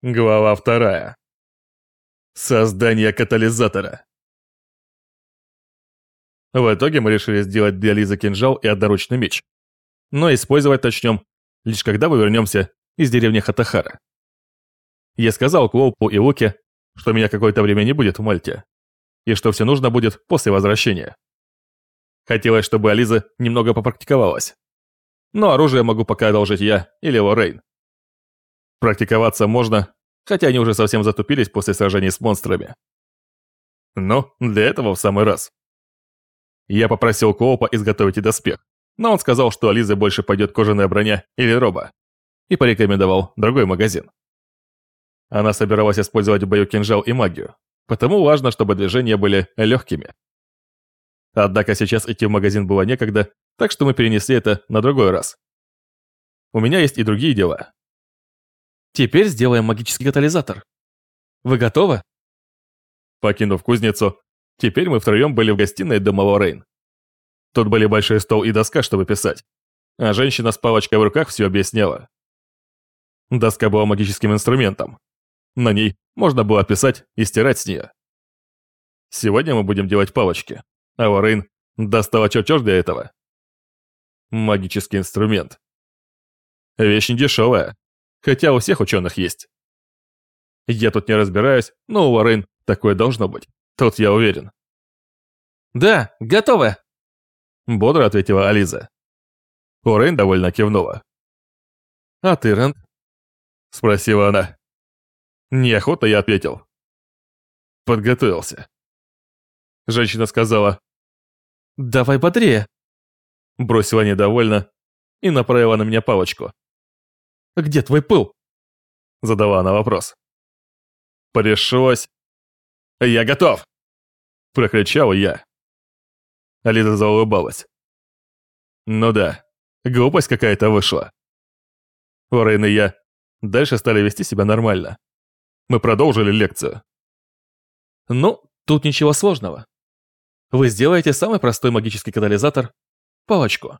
Глава вторая. Создание катализатора. В итоге мы решили сделать для Лизы кинжал и одноручный меч. Но использовать начнем, лишь когда мы вернемся из деревни Хатахара. Я сказал Клоупу и Луке, что меня какое-то время не будет в Мальте, и что все нужно будет после возвращения. Хотелось, чтобы Ализа немного попрактиковалась. Но оружие могу пока одолжить я или Лоррейн. Практиковаться можно, хотя они уже совсем затупились после сражений с монстрами. Но для этого в самый раз. Я попросил Коопа изготовить и доспех, но он сказал, что Ализе больше пойдет кожаная броня или роба, и порекомендовал другой магазин. Она собиралась использовать в бою кинжал и магию, потому важно, чтобы движения были легкими. Однако сейчас идти в магазин было некогда, так что мы перенесли это на другой раз. У меня есть и другие дела, Теперь сделаем магический катализатор. Вы готовы? Покинув кузницу, теперь мы втроем были в гостиной дома Лоррейн. Тут были большой стол и доска, чтобы писать. А женщина с палочкой в руках все объясняла. Доска была магическим инструментом. На ней можно было писать и стирать с нее. Сегодня мы будем делать палочки, а Лоррейн достала чертеж для этого. Магический инструмент. Вещь недешевая, хотя у всех ученых есть. Я тут не разбираюсь, но у Лорен такое должно быть. Тут я уверен. «Да, готовы!» Бодро ответила Ализа. Лорен довольно кивнула. «А ты, Рэнд?» Спросила она. Неохотно я ответил. Подготовился. Женщина сказала. «Давай бодрее!» Бросила недовольно и направила на меня палочку. Где твой пыл?» Задала она вопрос. Пришлось. «Я готов!» Прокричал я. Алиса заулыбалась. Ну да, глупость какая-то вышла. Лорейн и я дальше стали вести себя нормально. Мы продолжили лекцию. Ну, тут ничего сложного. Вы сделаете самый простой магический катализатор – палочку.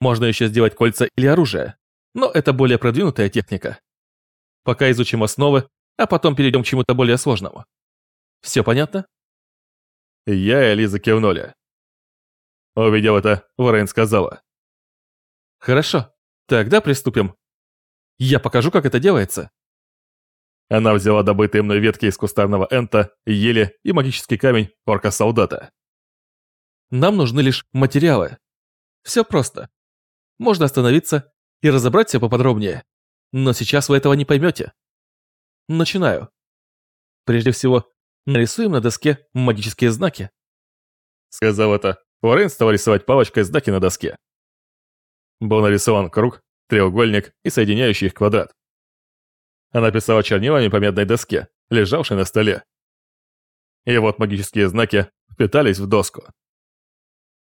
Можно еще сделать кольца или оружие но это более продвинутая техника. Пока изучим основы, а потом перейдем к чему-то более сложному. Все понятно? Я и Лиза кивнули. Увидел это, Варен сказала. Хорошо, тогда приступим. Я покажу, как это делается. Она взяла добытые мной ветки из кустарного энта, ели и магический камень орка-солдата. Нам нужны лишь материалы. Все просто. Можно остановиться и разобрать все поподробнее. Но сейчас вы этого не поймете. Начинаю. Прежде всего, нарисуем на доске магические знаки. Сказал это, Лорен стал рисовать палочкой знаки на доске. Был нарисован круг, треугольник и соединяющий их квадрат. Она писала чернилами по медной доске, лежавшей на столе. И вот магические знаки впитались в доску.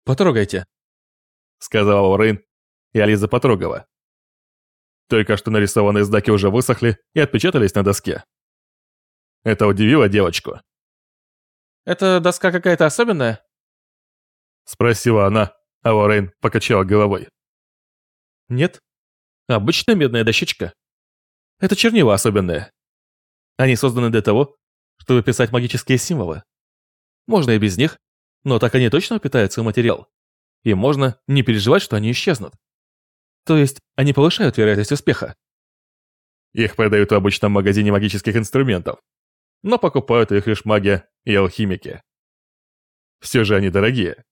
«Потрогайте», — сказала Лорен, и Ализа потрогала. Только что нарисованные знаки уже высохли и отпечатались на доске. Это удивило девочку. «Это доска какая-то особенная?» Спросила она, а Лоррейн покачала головой. «Нет. Обычная медная дощечка. Это чернила особенные. Они созданы для того, чтобы писать магические символы. Можно и без них, но так они точно впитаются в материал. И можно не переживать, что они исчезнут. То есть они повышают вероятность успеха. Их продают в обычном магазине магических инструментов, но покупают их лишь маги и алхимики. Все же они дорогие.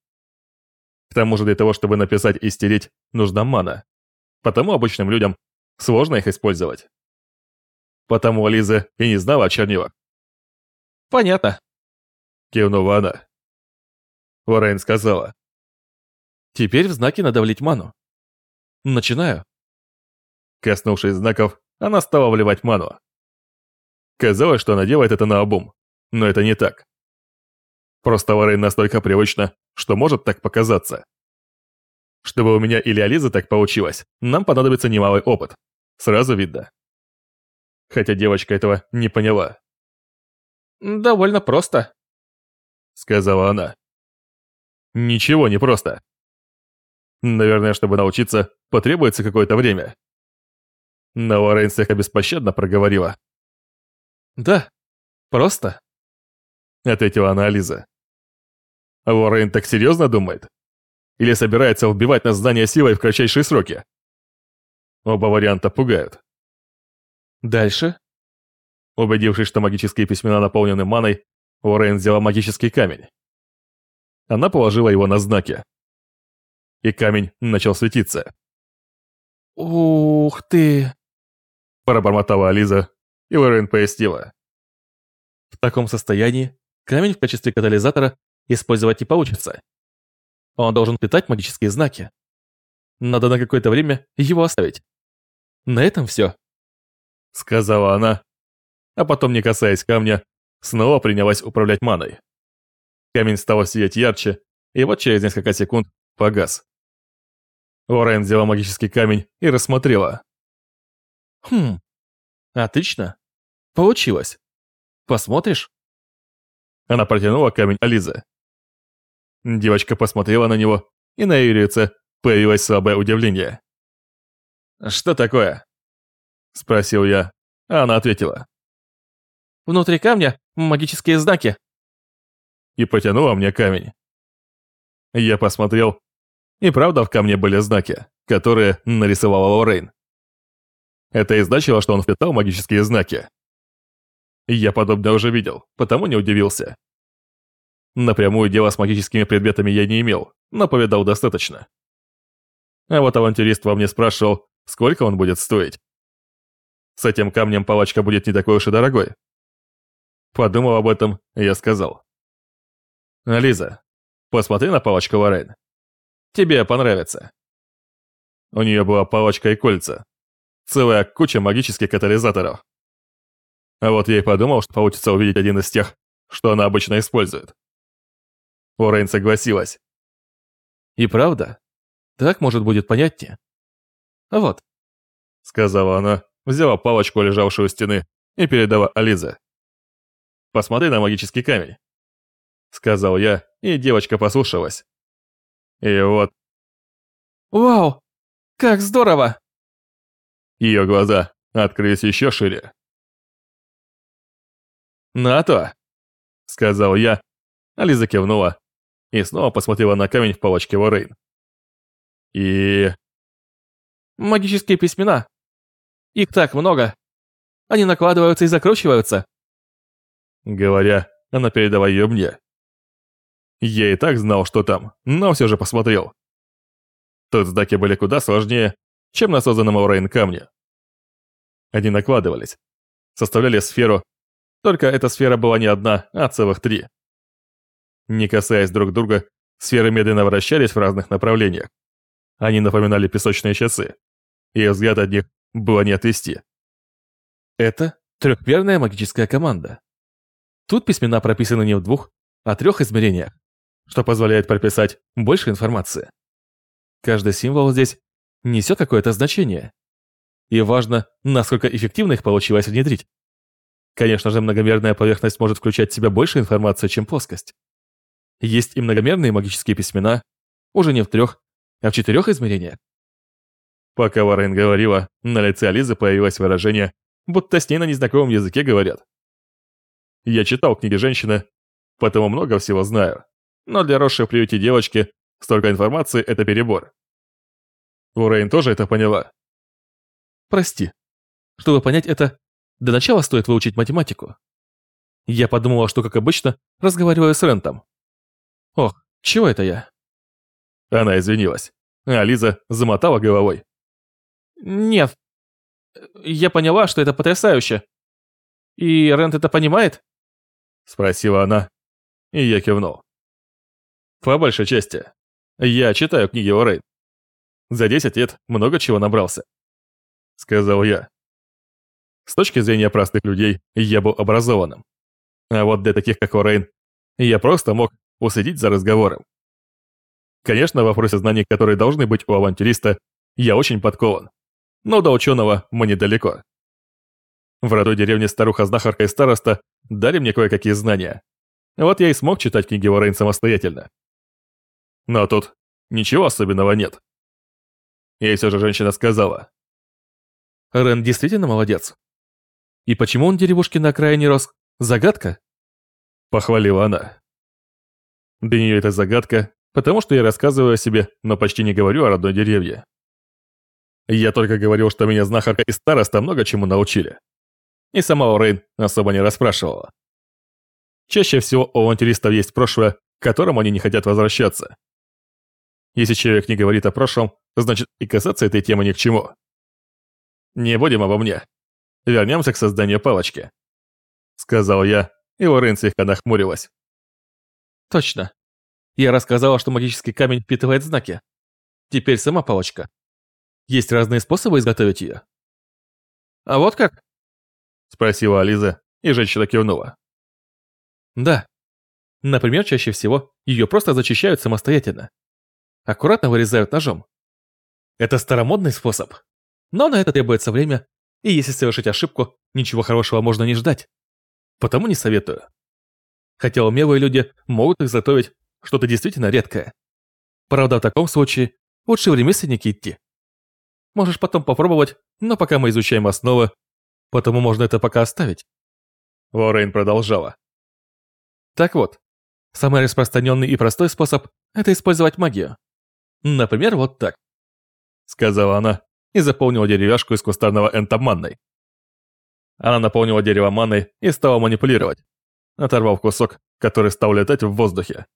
К тому же для того, чтобы написать и стереть, нужна мана. Потому обычным людям сложно их использовать. Потому Лиза и не знала о чернилах. «Понятно», — кивнула она. Лоррейн сказала. «Теперь в знаке надо влить ману. Начинаю. Коснувшись знаков, она стала вливать ману. Казалось, что она делает это на обум, но это не так. Просто Лоррейн настолько привычно, что может так показаться. Чтобы у меня или Ализы так получилось, нам понадобится немалый опыт. Сразу видно. Хотя девочка этого не поняла. «Довольно просто», — сказала она. «Ничего не просто. Наверное, чтобы научиться, потребуется какое-то время. Но Лорен слегка беспощадно проговорила, Да, просто. Ответила она Лиза. Уоррен так серьезно думает? Или собирается убивать нас здание силой в кратчайшие сроки? Оба варианта пугают. Дальше? Убедившись, что магические письмена наполнены маной, Уоррен взяла магический камень. Она положила его на знаки. И камень начал светиться. «Ух ты!» Пробормотала Ализа, и Уоррен пояснила. В таком состоянии камень в качестве катализатора использовать не получится. Он должен питать магические знаки. Надо на какое-то время его оставить. На этом все. Сказала она, а потом, не касаясь камня, снова принялась управлять маной. Камень стал сиять ярче, и вот через несколько секунд погас. Уоррен взяла магический камень и рассмотрела. Хм, отлично. Получилось. Посмотришь? Она протянула камень Ализе. Девочка посмотрела на него, и на ее лице появилось слабое удивление. «Что такое?» Спросил я, а она ответила. «Внутри камня магические знаки». И потянула мне камень. Я посмотрел, и правда в камне были знаки, которые нарисовала Лоррейн. Это и значило, что он впитал магические знаки. Я подобное уже видел, потому не удивился. Напрямую дело с магическими предметами я не имел, но повидал достаточно. А вот авантюрист во мне спрашивал, сколько он будет стоить. С этим камнем палочка будет не такой уж и дорогой. Подумал об этом, я сказал. «Лиза, посмотри на палочку Лорен. Тебе понравится». У нее была палочка и кольца. Целая куча магических катализаторов. А вот я и подумал, что получится увидеть один из тех, что она обычно использует. Лорен согласилась. «И правда? Так, может, будет понятнее?» «Вот», — сказала она, взяла палочку, лежавшую у стены, и передала Ализе. «Посмотри на магический камень», — сказал я, и девочка послушалась. И вот... «Вау! Как здорово!» Ее глаза открылись еще шире. «На то!» — сказал я. Ализа кивнула и снова посмотрела на камень в палочке Лоррейн. И... Магические письмена. Их так много. Они накладываются и закручиваются. Говоря, она передала ее мне. Я и так знал, что там, но все же посмотрел. Тут знаки были куда сложнее, чем на созданном Аурейн камне. Они накладывались, составляли сферу, только эта сфера была не одна, а целых три. Не касаясь друг друга, сферы медленно вращались в разных направлениях. Они напоминали песочные часы, и взгляд от них было не отвести. Это трехмерная магическая команда. Тут письмена прописаны не в двух, а трех измерениях, что позволяет прописать больше информации. Каждый символ здесь несет какое-то значение. И важно, насколько эффективно их получилось внедрить. Конечно же, многомерная поверхность может включать в себя больше информации, чем плоскость. Есть и многомерные магические письмена, уже не в трех, а в четырех измерениях. Пока Варен говорила, на лице Ализы появилось выражение, будто с ней на незнакомом языке говорят. Я читал книги женщины, потому много всего знаю. Но для росшей в приюте девочки столько информации – это перебор. Урейн тоже это поняла. Прости. Чтобы понять это, до начала стоит выучить математику. Я подумала, что, как обычно, разговариваю с Рентом. Ох, чего это я? Она извинилась, а Лиза замотала головой. Нет. Я поняла, что это потрясающе. И Рент это понимает? Спросила она, и я кивнул. По большей части. Я читаю книги о Рейн. За 10 лет много чего набрался. Сказал я. С точки зрения простых людей, я был образованным. А вот для таких, как Орейн, я просто мог уследить за разговором. Конечно, в вопросе знаний, которые должны быть у авантюриста, я очень подкован. Но до ученого мне далеко. В родной деревне старуха-знахарка и староста дали мне кое-какие знания. Вот я и смог читать книги Уоррейн самостоятельно. Но тут ничего особенного нет. И все же женщина сказала. Рен действительно молодец. И почему он деревушки на окраине рос? Загадка? Похвалила она. Для нее это загадка, потому что я рассказываю о себе, но почти не говорю о родной деревне. Я только говорил, что меня знахарка и староста много чему научили. И сама Орейн особо не расспрашивала. Чаще всего у авантюристов есть прошлое, к которому они не хотят возвращаться. Если человек не говорит о прошлом, значит и касаться этой темы ни к чему. Не будем обо мне. Вернемся к созданию палочки. Сказал я, и Лорен слегка нахмурилась. Точно. Я рассказала, что магический камень впитывает знаки. Теперь сама палочка. Есть разные способы изготовить ее. А вот как? Спросила Ализа, и женщина кивнула. Да. Например, чаще всего ее просто зачищают самостоятельно. Аккуратно вырезают ножом. Это старомодный способ. Но на это требуется время, и если совершить ошибку, ничего хорошего можно не ждать. Потому не советую. Хотя умелые люди могут изготовить что-то действительно редкое. Правда, в таком случае лучше в ремесленники идти. Можешь потом попробовать, но пока мы изучаем основы, потому можно это пока оставить. Лоррейн продолжала. Так вот, самый распространенный и простой способ – это использовать магию. Например, вот так. Сказала она и заполнила деревяшку из кустарного энта манной. Она наполнила дерево манной и стала манипулировать, оторвав кусок, который стал летать в воздухе.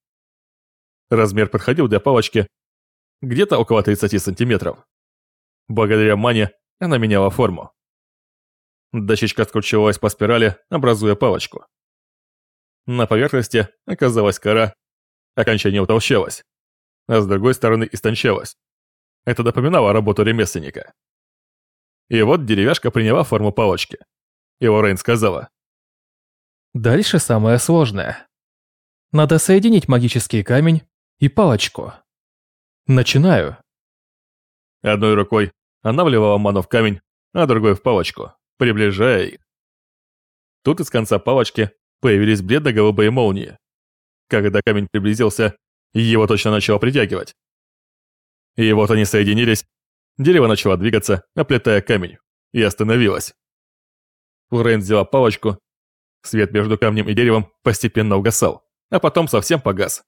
Размер подходил для палочки где-то около 30 сантиметров. Благодаря мане она меняла форму. Дощечка скручивалась по спирали, образуя палочку. На поверхности оказалась кора, окончание утолщалось, а с другой стороны истончалось. Это напоминало работу ремесленника. И вот деревяшка приняла форму палочки. И Лоррейн сказала. «Дальше самое сложное. Надо соединить магический камень и палочку. Начинаю». Одной рукой она вливала ману в камень, а другой в палочку, приближая их. Тут из конца палочки появились бледно-голубые молнии. Когда камень приблизился, его точно начало притягивать. И вот они соединились, дерево начало двигаться, оплетая камень, и остановилось. Лорен взяла палочку, свет между камнем и деревом постепенно угасал, а потом совсем погас.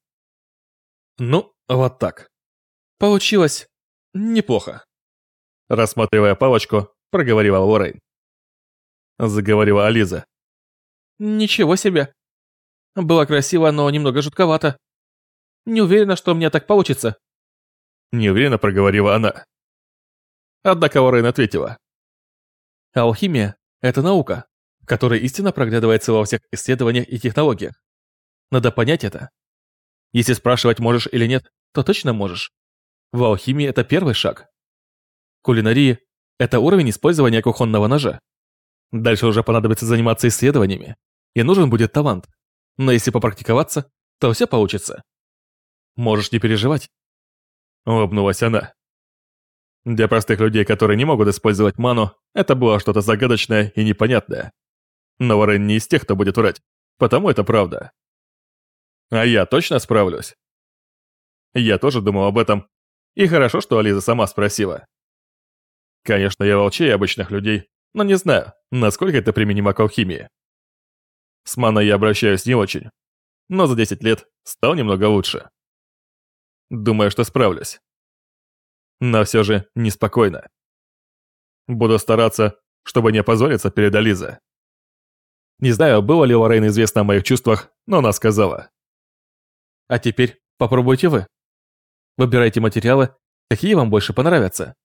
Ну, вот так. Получилось неплохо. Рассматривая палочку, проговорила Лоррейн. Заговорила Ализа. Ничего себе. Было красиво, но немного жутковато. Не уверена, что у меня так получится. Неуверенно проговорила она. Однако Лоррейн ответила. Алхимия – это наука, в которой истина проглядывается во всех исследованиях и технологиях. Надо понять это. Если спрашивать можешь или нет, то точно можешь. В алхимии это первый шаг. Кулинарии – это уровень использования кухонного ножа. Дальше уже понадобится заниматься исследованиями, и нужен будет талант. Но если попрактиковаться, то все получится. Можешь не переживать. Улыбнулась она. Для простых людей, которые не могут использовать ману, это было что-то загадочное и непонятное. Но Варен не из тех, кто будет врать, потому это правда. А я точно справлюсь? Я тоже думал об этом, и хорошо, что Ализа сама спросила. Конечно, я волчей обычных людей, но не знаю, насколько это применимо к алхимии. С маной я обращаюсь не очень, но за 10 лет стал немного лучше. Думаю, что справлюсь. Но все же неспокойно. Буду стараться, чтобы не опозориться перед Ализой. Не знаю, было ли Лоррейн известно о моих чувствах, но она сказала. А теперь попробуйте вы. Выбирайте материалы, какие вам больше понравятся.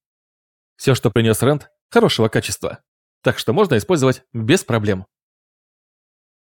Все, что принес Рент, хорошего качества, так что можно использовать без проблем.